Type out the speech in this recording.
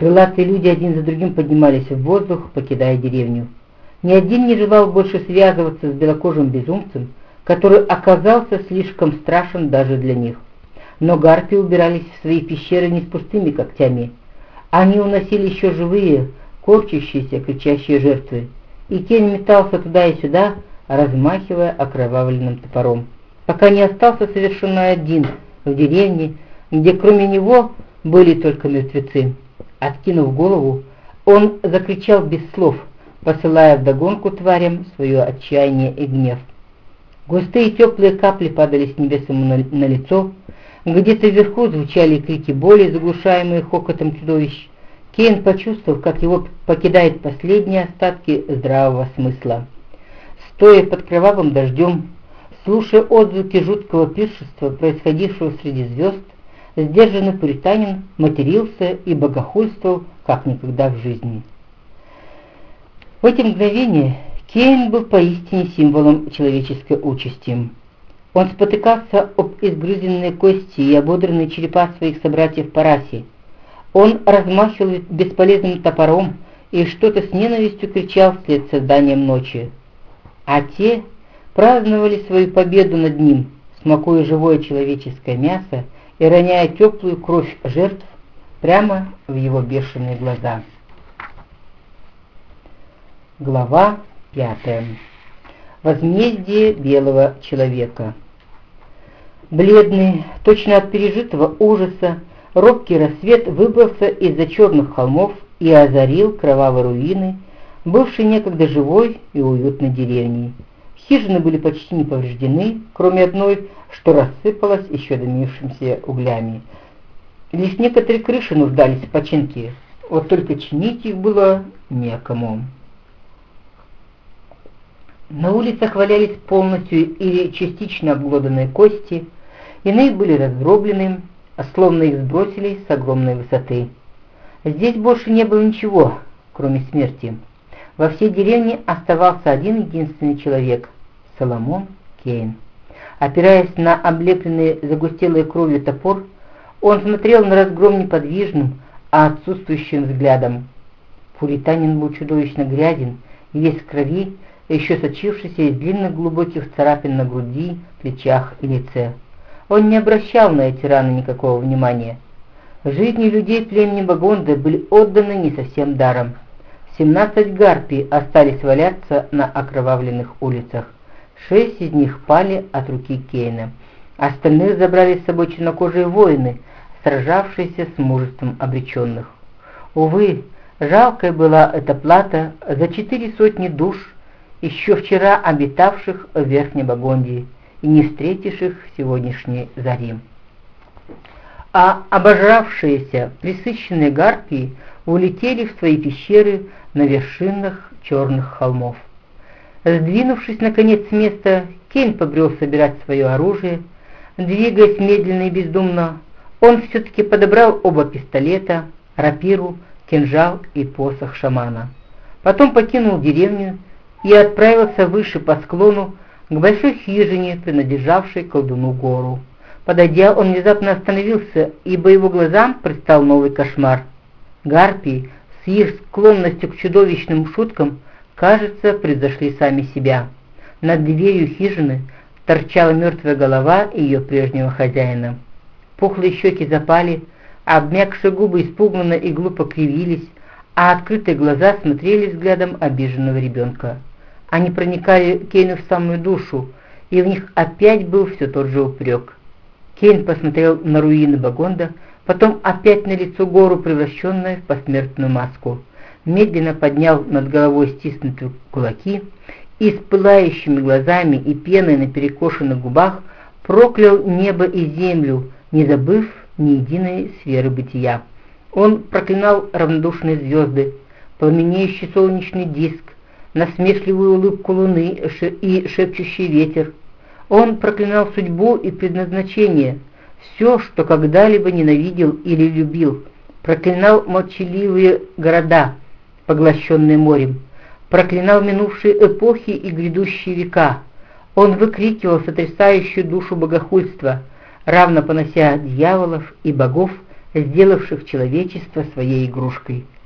Крылатые люди один за другим поднимались в воздух, покидая деревню. Ни один не желал больше связываться с белокожим безумцем, который оказался слишком страшен даже для них. Но гарпи убирались в свои пещеры не с пустыми когтями. Они уносили еще живые, корчащиеся, кричащие жертвы. И Кен метался туда и сюда, размахивая окровавленным топором, пока не остался совершенно один в деревне, где кроме него были только мертвецы. Откинув голову, он закричал без слов, посылая вдогонку тварям свое отчаяние и гнев. Густые теплые капли падали с небес ему на, на лицо, где-то вверху звучали крики боли, заглушаемые хокотом чудовищ. Кейн почувствовал, как его покидают последние остатки здравого смысла. Стоя под кровавым дождем, слушая отзвуки жуткого пиршества, происходившего среди звезд, сдержанный пуританин матерился и богохульствовал, как никогда в жизни. В эти мгновения Кейн был поистине символом человеческой участи. Он спотыкался об изгрызенные кости и ободранные черепа своих собратьев по расе. Он размахивал бесполезным топором и что-то с ненавистью кричал вслед созданием ночи. А те праздновали свою победу над ним, смакуя живое человеческое мясо и роняя теплую кровь жертв прямо в его бешеные глаза. Глава пятая. Возмездие белого человека. Бледный, точно от пережитого ужаса, робкий рассвет выбрался из-за черных холмов и озарил кровавые руины, бывшей некогда живой и уютной деревней. Хижины были почти не повреждены, кроме одной, что рассыпалась еще дымившимся углями. Лишь некоторые крыши нуждались в починке, вот только чинить их было некому. На улицах валялись полностью или частично обглоданные кости, иные были раздроблены, а словно их сбросили с огромной высоты. Здесь больше не было ничего, кроме смерти. Во всей деревне оставался один единственный человек — Соломон Кейн. Опираясь на облепленный загустелой кровью топор, он смотрел на разгром неподвижным, а отсутствующим взглядом. Пуританин был чудовищно грязен, весь в крови, еще сочившийся из длинных глубоких царапин на груди, плечах и лице. Он не обращал на эти раны никакого внимания. Жизни людей племени Багонда были отданы не совсем даром. Семнадцать гарпий остались валяться на окровавленных улицах. Шесть из них пали от руки Кейна. Остальных забрали с собой чернокожие воины, сражавшиеся с мужеством обреченных. Увы, жалкая была эта плата за четыре сотни душ, еще вчера обитавших в Верхней Багондии и не встретивших сегодняшней зари. А обожравшиеся, присыщенные гарпии улетели в свои пещеры на вершинах черных холмов. Сдвинувшись, наконец, с места, Кейн побрел собирать свое оружие. Двигаясь медленно и бездумно, он все-таки подобрал оба пистолета, рапиру, кинжал и посох шамана. Потом покинул деревню и отправился выше по склону к большой хижине, принадлежавшей колдуну гору. Подойдя, он внезапно остановился, ибо его глазам предстал новый кошмар. Гарпии с их склонностью к чудовищным шуткам кажется, превзошли сами себя. Над дверью хижины торчала мертвая голова ее прежнего хозяина. Пухлые щеки запали, а обмякшие губы испуганно и глупо кривились, а открытые глаза смотрели взглядом обиженного ребенка. Они проникали Кейну в самую душу, и в них опять был все тот же упрек. Кейн посмотрел на руины Багонда, потом опять на лицо гору, превращенное в посмертную маску медленно поднял над головой стиснутые кулаки и с пылающими глазами и пеной на перекошенных губах проклял небо и землю, не забыв ни единой сферы бытия. Он проклинал равнодушные звезды, пламенеющий солнечный диск, насмешливую улыбку луны и шепчущий ветер. Он проклинал судьбу и предназначение, все, что когда-либо ненавидел или любил, проклинал молчаливые города, поглощенный морем, проклинал минувшие эпохи и грядущие века. Он выкрикивал сотрясающую душу богохульства, равно понося дьяволов и богов сделавших человечество своей игрушкой.